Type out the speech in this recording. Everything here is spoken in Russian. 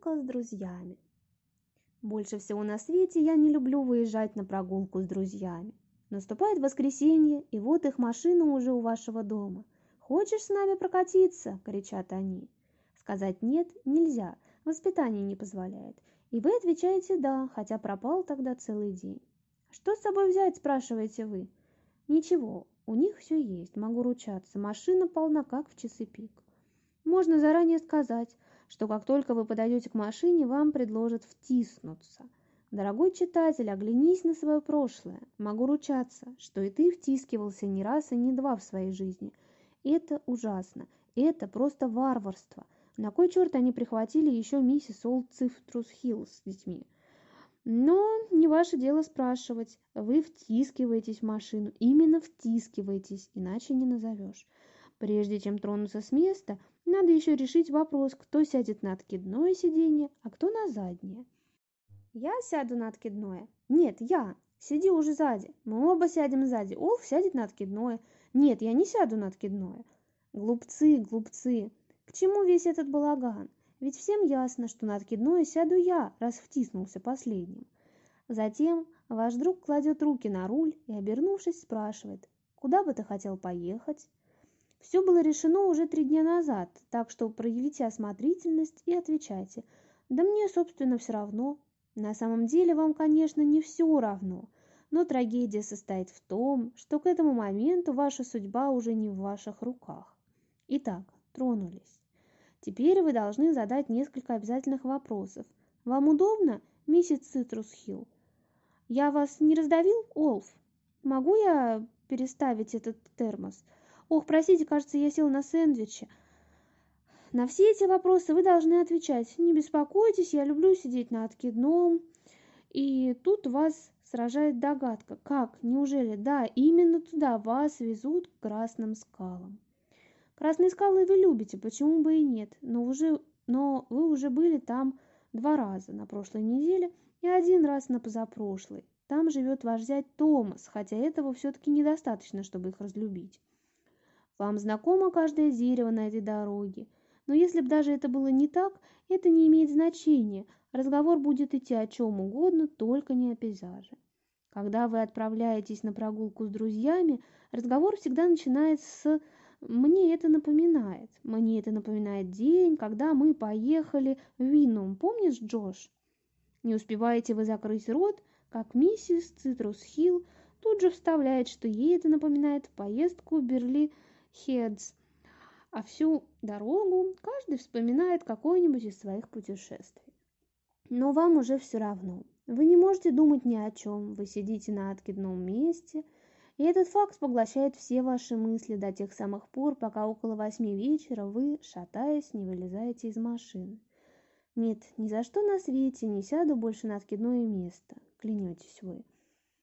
прогулка с друзьями. Больше всего на свете я не люблю выезжать на прогулку с друзьями. Наступает воскресенье, и вот их машина уже у вашего дома. «Хочешь с нами прокатиться?» – кричат они. Сказать «нет» нельзя, воспитание не позволяет. И вы отвечаете «да», хотя пропал тогда целый день. «Что с собой взять?» – спрашиваете вы. Ничего, у них все есть, могу ручаться, машина полна, как в часы пик. Можно заранее сказать – что как только вы подойдете к машине, вам предложат втиснуться. Дорогой читатель, оглянись на свое прошлое. Могу ручаться, что и ты втискивался не раз и не два в своей жизни. Это ужасно. Это просто варварство. На кой черт они прихватили еще миссис Олд Цифтрус Хилл с детьми? Но не ваше дело спрашивать. Вы втискиваетесь в машину. Именно втискиваетесь, иначе не назовешь. Прежде чем тронуться с места, надо еще решить вопрос, кто сядет на откидное сиденье, а кто на заднее. Я сяду на откидное. Нет, я. Сиди уже сзади. Мы оба сядем сзади. Олф сядет на откидное. Нет, я не сяду на откидное. Глупцы, глупцы. К чему весь этот балаган? Ведь всем ясно, что на откидное сяду я, раз втиснулся последним. Затем ваш друг кладет руки на руль и, обернувшись, спрашивает, куда бы ты хотел поехать? Все было решено уже три дня назад, так что проявите осмотрительность и отвечайте. Да мне, собственно, все равно. На самом деле вам, конечно, не все равно. Но трагедия состоит в том, что к этому моменту ваша судьба уже не в ваших руках. Итак, тронулись. Теперь вы должны задать несколько обязательных вопросов. Вам удобно, миссис Цитрус Хилл? Я вас не раздавил, Олф? Могу я переставить этот термос? Ох, простите, кажется, я сел на сэндвиче. На все эти вопросы вы должны отвечать. Не беспокойтесь, я люблю сидеть на откидном. И тут вас сражает догадка. Как? Неужели? Да, именно туда вас везут к красным скалам. Красные скалы вы любите, почему бы и нет, но, уже, но вы уже были там два раза на прошлой неделе и один раз на позапрошлой. Там живет ваш зять Томас, хотя этого все-таки недостаточно, чтобы их разлюбить. Вам знакомо каждое дерево на этой дороге. Но если бы даже это было не так, это не имеет значения. Разговор будет идти о чем угодно, только не о пейзаже. Когда вы отправляетесь на прогулку с друзьями, разговор всегда начинается с «мне это напоминает». «Мне это напоминает день, когда мы поехали в Винном, помнишь, Джош?» Не успеваете вы закрыть рот, как миссис Цитрус Хилл тут же вставляет, что ей это напоминает поездку в Берлин, heads. А всю дорогу каждый вспоминает какое-нибудь из своих путешествий. Но вам уже все равно. Вы не можете думать ни о чем, вы сидите на откидном месте, и этот факт поглощает все ваши мысли до тех самых пор, пока около восьми вечера вы, шатаясь, не вылезаете из машины. Нет, ни за что на свете не сяду больше на откидное место, клянетесь вы.